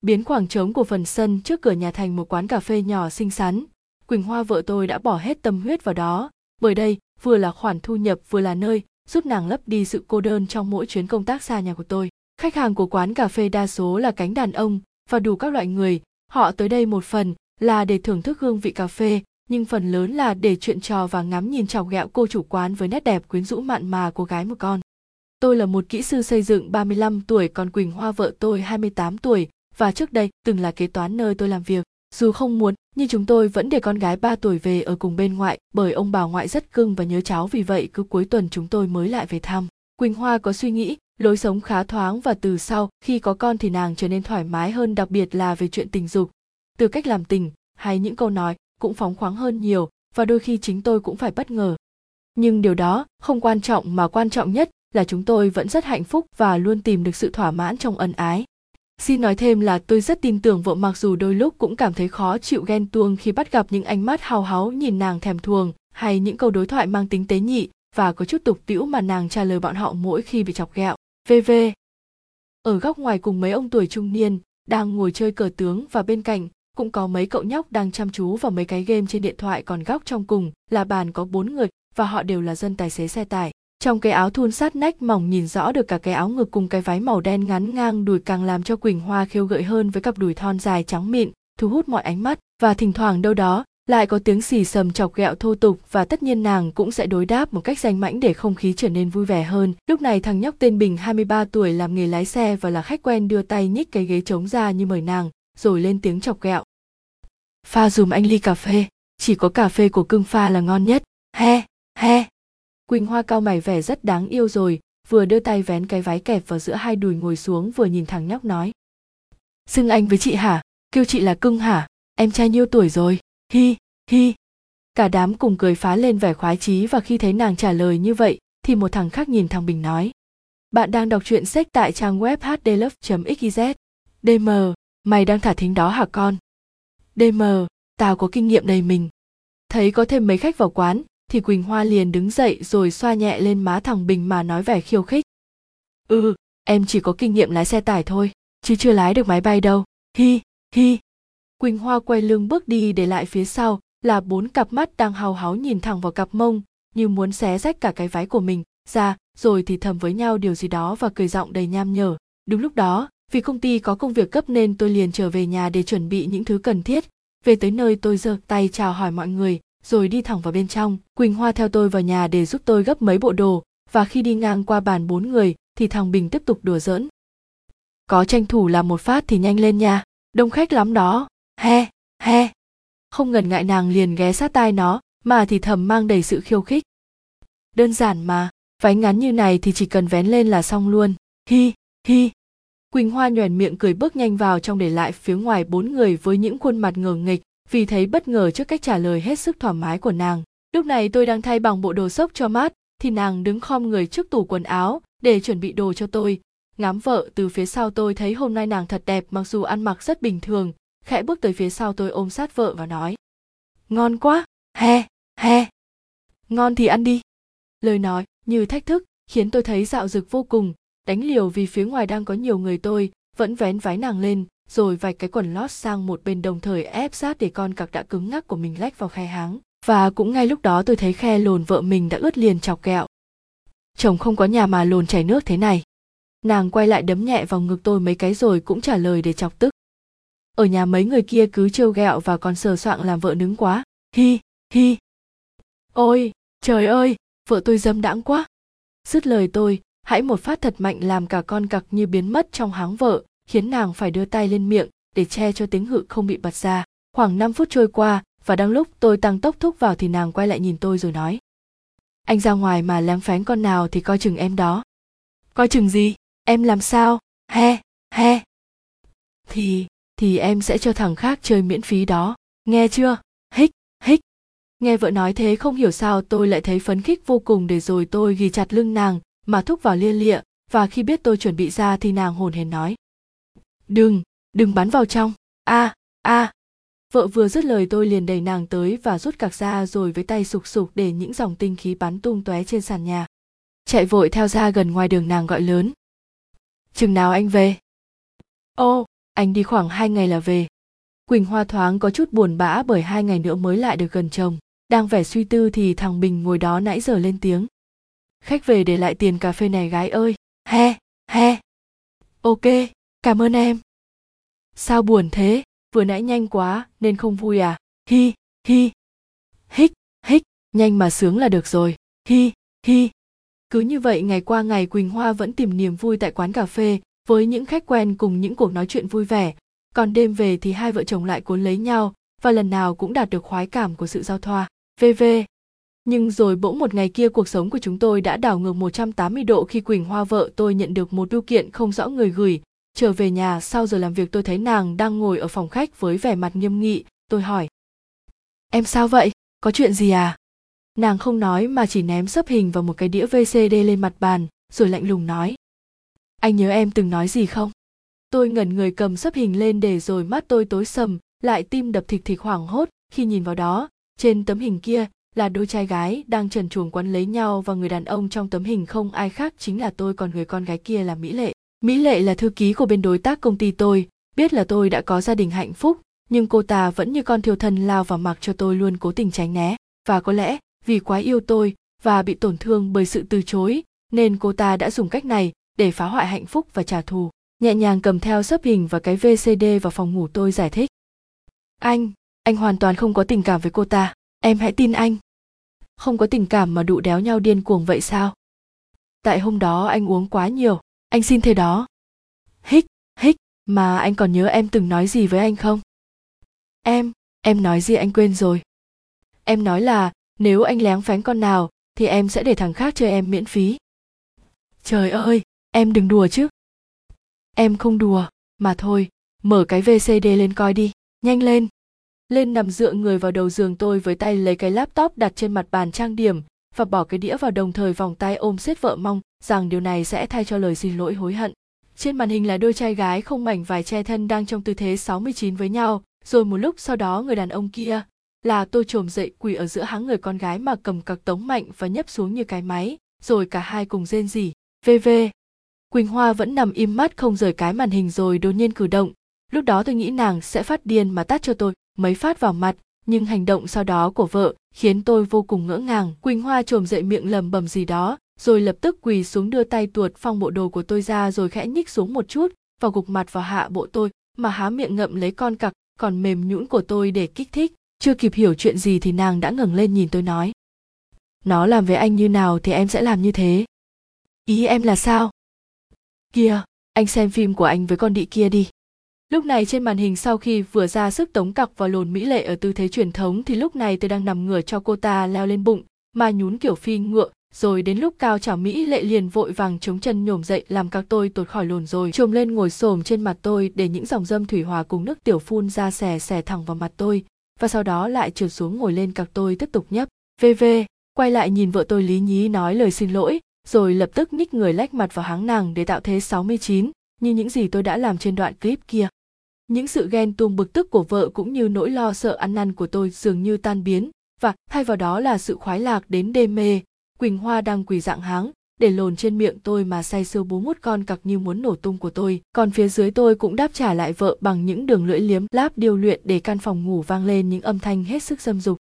biến khoảng trống của phần sân trước cửa nhà thành một quán cà phê nhỏ xinh xắn. Quỳnh hoa vợ tôi đã bỏ hết tâm huyết vào đó. Bởi đây, vừa là khoản thu nhập, vừa là nơi giúp nàng lấp đi sự cô đơn trong mỗi chuyến công tác xa nhà của tôi. Khách hàng của quán cà phê đa số là cánh đàn ông và đủ các loại người. Họ tới đây một phần là để thưởng thức hương vị cà phê, nhưng phần lớn là để chuyện trò và ngắm nhìn chọc ghẹo cô chủ quán với nét đẹp quyến rũ mặn mà cô gái một con. Tôi là một kỹ sư xây dựng 35 tuổi, còn Quỳnh Hoa vợ tôi 28 tuổi và trước đây từng là kế toán nơi tôi làm việc. Dù không muốn, nhưng chúng tôi vẫn để con gái 3 tuổi về ở cùng bên ngoại bởi ông bà ngoại rất cưng và nhớ cháu vì vậy cứ cuối tuần chúng tôi mới lại về thăm. Quỳnh Hoa có suy nghĩ, lối sống khá thoáng và từ sau khi có con thì nàng trở nên thoải mái hơn đặc biệt là về chuyện tình dục. Từ cách làm tình hay những câu nói cũng phóng khoáng hơn nhiều và đôi khi chính tôi cũng phải bất ngờ. Nhưng điều đó không quan trọng mà quan trọng nhất là chúng tôi vẫn rất hạnh phúc và luôn tìm được sự thỏa mãn trong ân ái. Xin nói thêm là tôi rất tin tưởng vợ mặc dù đôi lúc cũng cảm thấy khó chịu ghen tuông khi bắt gặp những ánh mắt hào háo nhìn nàng thèm thuồng hay những câu đối thoại mang tính tế nhị và có chút tục tĩu mà nàng trả lời bọn họ mỗi khi bị chọc ghẹo. VV. Ở góc ngoài cùng mấy ông tuổi trung niên đang ngồi chơi cờ tướng và bên cạnh cũng có mấy cậu nhóc đang chăm chú vào mấy cái game trên điện thoại còn góc trong cùng là bàn có bốn người và họ đều là dân tài xế xe tải trong cái áo thun sát nách mỏng nhìn rõ được cả cái áo ngực cùng cái váy màu đen ngắn ngang đùi càng làm cho quỳnh hoa khiêu gợi hơn với cặp đùi thon dài trắng mịn thu hút mọi ánh mắt và thỉnh thoảng đâu đó lại có tiếng xì sầm chọc ghẹo thô tục và tất nhiên nàng cũng sẽ đối đáp một cách danh mãnh để không khí trở nên vui vẻ hơn. Lúc này thằng nhóc tên Bình 23 tuổi làm nghề lái xe và là khách quen đưa tay nhích cái ghế trống ra như mời nàng, rồi lên tiếng chọc ghẹo. Pha dùm anh ly cà phê, chỉ có cà phê của cưng pha là ngon nhất. He, he. Quỳnh Hoa cao mày vẻ rất đáng yêu rồi, vừa đưa tay vén cái váy kẹp vào giữa hai đùi ngồi xuống vừa nhìn thằng nhóc nói. Xưng anh với chị hả? Kêu chị là cưng hả? Em trai nhiêu tuổi rồi? Hi, hi. Cả đám cùng cười phá lên vẻ khoái chí và khi thấy nàng trả lời như vậy thì một thằng khác nhìn thằng Bình nói. Bạn đang đọc truyện sách tại trang web hdlove.xyz. DM, mày đang thả thính đó hả con? DM, tao có kinh nghiệm đầy mình. Thấy có thêm mấy khách vào quán, thì Quỳnh Hoa liền đứng dậy rồi xoa nhẹ lên má thằng Bình mà nói vẻ khiêu khích. Ừ, em chỉ có kinh nghiệm lái xe tải thôi, chứ chưa lái được máy bay đâu. Hi, hi. Quỳnh Hoa quay lưng bước đi để lại phía sau là bốn cặp mắt đang hào háo nhìn thẳng vào cặp mông, như muốn xé rách cả cái váy của mình ra, rồi thì thầm với nhau điều gì đó và cười giọng đầy nham nhở. Đúng lúc đó, vì công ty có công việc cấp nên tôi liền trở về nhà để chuẩn bị những thứ cần thiết. Về tới nơi tôi giơ tay chào hỏi mọi người, rồi đi thẳng vào bên trong. Quỳnh Hoa theo tôi vào nhà để giúp tôi gấp mấy bộ đồ, và khi đi ngang qua bàn bốn người thì thằng Bình tiếp tục đùa giỡn. Có tranh thủ làm một phát thì nhanh lên nha, đông khách lắm đó, he, he. Không ngần ngại nàng liền ghé sát tai nó, mà thì thầm mang đầy sự khiêu khích. Đơn giản mà, váy ngắn như này thì chỉ cần vén lên là xong luôn, hi, hi. Quỳnh Hoa nhoẻn miệng cười bước nhanh vào trong để lại phía ngoài bốn người với những khuôn mặt ngờ nghịch, vì thấy bất ngờ trước cách trả lời hết sức thoải mái của nàng. Lúc này tôi đang thay bằng bộ đồ sốc cho mát, thì nàng đứng khom người trước tủ quần áo để chuẩn bị đồ cho tôi. Ngắm vợ từ phía sau tôi thấy hôm nay nàng thật đẹp mặc dù ăn mặc rất bình thường, khẽ bước tới phía sau tôi ôm sát vợ và nói. Ngon quá, he, he. Ngon thì ăn đi. Lời nói như thách thức khiến tôi thấy dạo dực vô cùng, đánh liều vì phía ngoài đang có nhiều người tôi, vẫn vén váy nàng lên, rồi vạch cái quần lót sang một bên đồng thời ép sát để con cặc đã cứng ngắc của mình lách vào khe háng. Và cũng ngay lúc đó tôi thấy khe lồn vợ mình đã ướt liền chọc kẹo. Chồng không có nhà mà lồn chảy nước thế này. Nàng quay lại đấm nhẹ vào ngực tôi mấy cái rồi cũng trả lời để chọc tức. Ở nhà mấy người kia cứ trêu ghẹo và còn sờ soạng làm vợ nứng quá. Hi hi. Ôi, trời ơi, vợ tôi dâm đãng quá. Dứt lời tôi, hãy một phát thật mạnh làm cả con cặc như biến mất trong háng vợ khiến nàng phải đưa tay lên miệng để che cho tiếng hự không bị bật ra. Khoảng 5 phút trôi qua và đang lúc tôi tăng tốc thúc vào thì nàng quay lại nhìn tôi rồi nói. Anh ra ngoài mà lém phén con nào thì coi chừng em đó. Coi chừng gì? Em làm sao? He, he. Thì, thì em sẽ cho thằng khác chơi miễn phí đó. Nghe chưa? Hích, hích. Nghe vợ nói thế không hiểu sao tôi lại thấy phấn khích vô cùng để rồi tôi ghi chặt lưng nàng mà thúc vào lia lịa và khi biết tôi chuẩn bị ra thì nàng hồn hển nói đừng đừng bắn vào trong. A a. Vợ vừa dứt lời tôi liền đẩy nàng tới và rút cạc ra rồi với tay sục sục để những dòng tinh khí bắn tung tóe trên sàn nhà. Chạy vội theo ra gần ngoài đường nàng gọi lớn. Chừng nào anh về? Ô, anh đi khoảng hai ngày là về. Quỳnh hoa thoáng có chút buồn bã bởi hai ngày nữa mới lại được gần chồng. Đang vẻ suy tư thì thằng bình ngồi đó nãy giờ lên tiếng. Khách về để lại tiền cà phê này gái ơi. He he. Ok cảm ơn em. Sao buồn thế? Vừa nãy nhanh quá, nên không vui à? Hi hi. Hích hích, nhanh mà sướng là được rồi. Hi hi. Cứ như vậy ngày qua ngày quỳnh hoa vẫn tìm niềm vui tại quán cà phê, với những khách quen cùng những cuộc nói chuyện vui vẻ. Còn đêm về thì hai vợ chồng lại cuốn lấy nhau, và lần nào cũng đạt được khoái cảm của sự giao thoa. Vv nhưng rồi bỗng một ngày kia cuộc sống của chúng tôi đã đảo ngược 180 độ khi Quỳnh Hoa vợ tôi nhận được một bưu kiện không rõ người gửi. Trở về nhà sau giờ làm việc tôi thấy nàng đang ngồi ở phòng khách với vẻ mặt nghiêm nghị. Tôi hỏi. Em sao vậy? Có chuyện gì à? Nàng không nói mà chỉ ném sấp hình vào một cái đĩa VCD lên mặt bàn, rồi lạnh lùng nói. Anh nhớ em từng nói gì không? Tôi ngẩn người cầm sấp hình lên để rồi mắt tôi tối sầm, lại tim đập thịch thịch hoảng hốt khi nhìn vào đó. Trên tấm hình kia là đôi trai gái đang trần truồng quấn lấy nhau và người đàn ông trong tấm hình không ai khác chính là tôi còn người con gái kia là Mỹ Lệ. Mỹ Lệ là thư ký của bên đối tác công ty tôi, biết là tôi đã có gia đình hạnh phúc, nhưng cô ta vẫn như con thiêu thân lao vào mặc cho tôi luôn cố tình tránh né. Và có lẽ vì quá yêu tôi và bị tổn thương bởi sự từ chối, nên cô ta đã dùng cách này để phá hoại hạnh phúc và trả thù. Nhẹ nhàng cầm theo sấp hình và cái VCD vào phòng ngủ tôi giải thích. Anh, anh hoàn toàn không có tình cảm với cô ta, em hãy tin anh không có tình cảm mà đụ đéo nhau điên cuồng vậy sao tại hôm đó anh uống quá nhiều anh xin thế đó. Hích hích, mà anh còn nhớ em từng nói gì với anh không? Em em nói gì anh quên rồi. Em nói là, nếu anh lén phánh con nào, thì em sẽ để thằng khác chơi em miễn phí. Trời ơi, em đừng đùa chứ. Em không đùa, mà thôi, mở cái vcd lên coi đi, nhanh lên. Lên nằm dựa người vào đầu giường tôi với tay lấy cái laptop đặt trên mặt bàn trang điểm và bỏ cái đĩa vào đồng thời vòng tay ôm siết vợ mong rằng điều này sẽ thay cho lời xin lỗi hối hận. Trên màn hình là đôi trai gái không mảnh vải che thân đang trong tư thế 69 với nhau, rồi một lúc sau đó người đàn ông kia là tôi trồm dậy quỳ ở giữa háng người con gái mà cầm cặc tống mạnh và nhấp xuống như cái máy, rồi cả hai cùng rên rỉ. VV. Quỳnh Hoa vẫn nằm im mắt không rời cái màn hình rồi đột nhiên cử động. Lúc đó tôi nghĩ nàng sẽ phát điên mà tắt cho tôi, mấy phát vào mặt nhưng hành động sau đó của vợ khiến tôi vô cùng ngỡ ngàng. Quỳnh hoa trồm dậy miệng lầm bầm gì đó, rồi lập tức quỳ xuống đưa tay tuột phong bộ đồ của tôi ra rồi khẽ nhích xuống một chút và gục mặt vào hạ bộ tôi, mà há miệng ngậm lấy con cặc, còn mềm nhũn của tôi để kích thích. Chưa kịp hiểu chuyện gì thì nàng đã ngẩng lên nhìn tôi nói, nó làm với anh như nào thì em sẽ làm như thế. Ý em là sao? Kia anh xem phim của anh với con đĩ kia đi. Lúc này trên màn hình sau khi vừa ra sức tống cặc vào lồn mỹ lệ ở tư thế truyền thống thì lúc này tôi đang nằm ngửa cho cô ta leo lên bụng, mà nhún kiểu phi ngựa, rồi đến lúc cao chảo mỹ lệ liền vội vàng chống chân nhổm dậy làm các tôi tột khỏi lồn rồi. Trồm lên ngồi xổm trên mặt tôi để những dòng dâm thủy hòa cùng nước tiểu phun ra xè xè thẳng vào mặt tôi và sau đó lại trượt xuống ngồi lên các tôi tiếp tục nhấp. Vv quay lại nhìn vợ tôi lý nhí nói lời xin lỗi rồi lập tức nhích người lách mặt vào háng nàng để tạo thế 69, như những gì tôi đã làm trên đoạn clip kia những sự ghen tuông bực tức của vợ cũng như nỗi lo sợ ăn năn của tôi dường như tan biến, và thay vào đó là sự khoái lạc đến đê mê. Quỳnh hoa đang quỳ dạng háng, để lồn trên miệng tôi mà say sưa bú mút con cặc như muốn nổ tung của tôi. Còn phía dưới tôi cũng đáp trả lại vợ bằng những đường lưỡi liếm, láp điêu luyện để căn phòng ngủ vang lên những âm thanh hết sức dâm dục.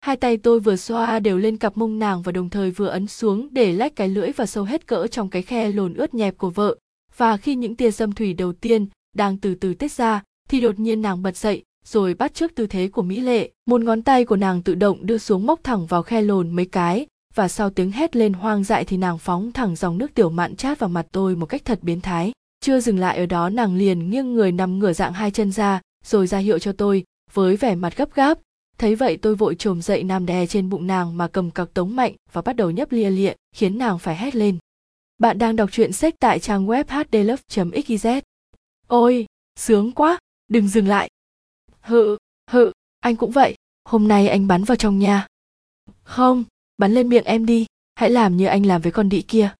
Hai tay tôi vừa xoa đều lên cặp mông nàng và đồng thời vừa ấn xuống để lách cái lưỡi và sâu hết cỡ trong cái khe lồn ướt nhẹp của vợ. Và khi những tia dâm thủy đầu tiên đang từ từ tết ra, thì đột nhiên nàng bật dậy, rồi bắt trước tư thế của mỹ lệ. Một ngón tay của nàng tự động đưa xuống móc thẳng vào khe lồn mấy cái, và sau tiếng hét lên hoang dại thì nàng phóng thẳng dòng nước tiểu mặn chát vào mặt tôi một cách thật biến thái. Chưa dừng lại ở đó, nàng liền nghiêng người nằm ngửa dạng hai chân ra, rồi ra hiệu cho tôi, với vẻ mặt gấp gáp. Thấy vậy tôi vội trồm dậy nằm đè trên bụng nàng mà cầm cặc tống mạnh và bắt đầu nhấp lia lịa, khiến nàng phải hét lên. Bạn đang đọc truyện sách tại trang web hdlove xyz ôi, sướng quá, đừng dừng lại. Hự hự, anh cũng vậy, hôm nay anh bắn vào trong nhà. Không, bắn lên miệng em đi, hãy làm như anh làm với con đĩ kia.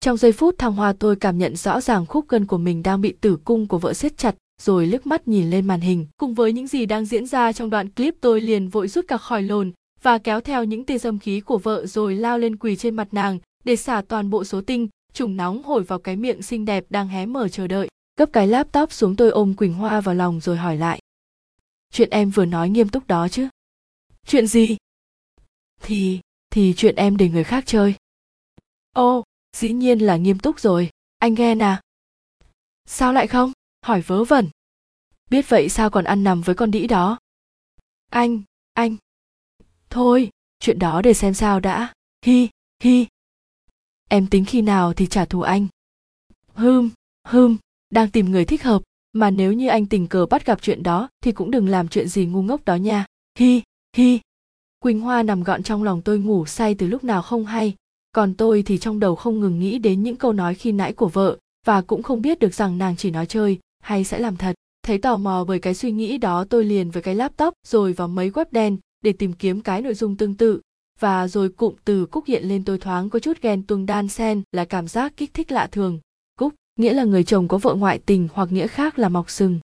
Trong giây phút thăng hoa tôi cảm nhận rõ ràng khúc gân của mình đang bị tử cung của vợ siết chặt, rồi liếc mắt nhìn lên màn hình. Cùng với những gì đang diễn ra trong đoạn clip tôi liền vội rút cả khỏi lồn và kéo theo những tia dâm khí của vợ rồi lao lên quỳ trên mặt nàng để xả toàn bộ số tinh, trùng nóng hổi vào cái miệng xinh đẹp đang hé mở chờ đợi gấp cái laptop xuống tôi ôm quỳnh hoa vào lòng rồi hỏi lại. Chuyện em vừa nói nghiêm túc đó chứ? Chuyện gì? Thì thì chuyện em để người khác chơi. Ô, dĩ nhiên là nghiêm túc rồi. Anh ghen à? Sao lại không? Hỏi vớ vẩn. Biết vậy sao còn ăn nằm với con đĩ đó? Anh anh. Thôi, chuyện đó để xem sao đã. Hi hi. Em tính khi nào thì trả thù anh. Hừm hừm đang tìm người thích hợp, mà nếu như anh tình cờ bắt gặp chuyện đó thì cũng đừng làm chuyện gì ngu ngốc đó nha. Hi hi. Quỳnh hoa nằm gọn trong lòng tôi ngủ say từ lúc nào không hay. Còn tôi thì trong đầu không ngừng nghĩ đến những câu nói khi nãy của vợ, và cũng không biết được rằng nàng chỉ nói chơi, hay sẽ làm thật. Thấy tò mò bởi cái suy nghĩ đó, tôi liền với cái laptop, rồi vào mấy web đen, để tìm kiếm cái nội dung tương tự. Và rồi cụm từ cúc hiện lên tôi thoáng có chút ghen tuông đan sen là cảm giác kích thích lạ thường nghĩa là người chồng có vợ ngoại tình hoặc nghĩa khác là mọc sừng.